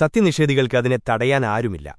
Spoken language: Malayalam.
സത്യനിഷേധികൾക്ക് അതിനെ തടയാൻ ആരുമില്ല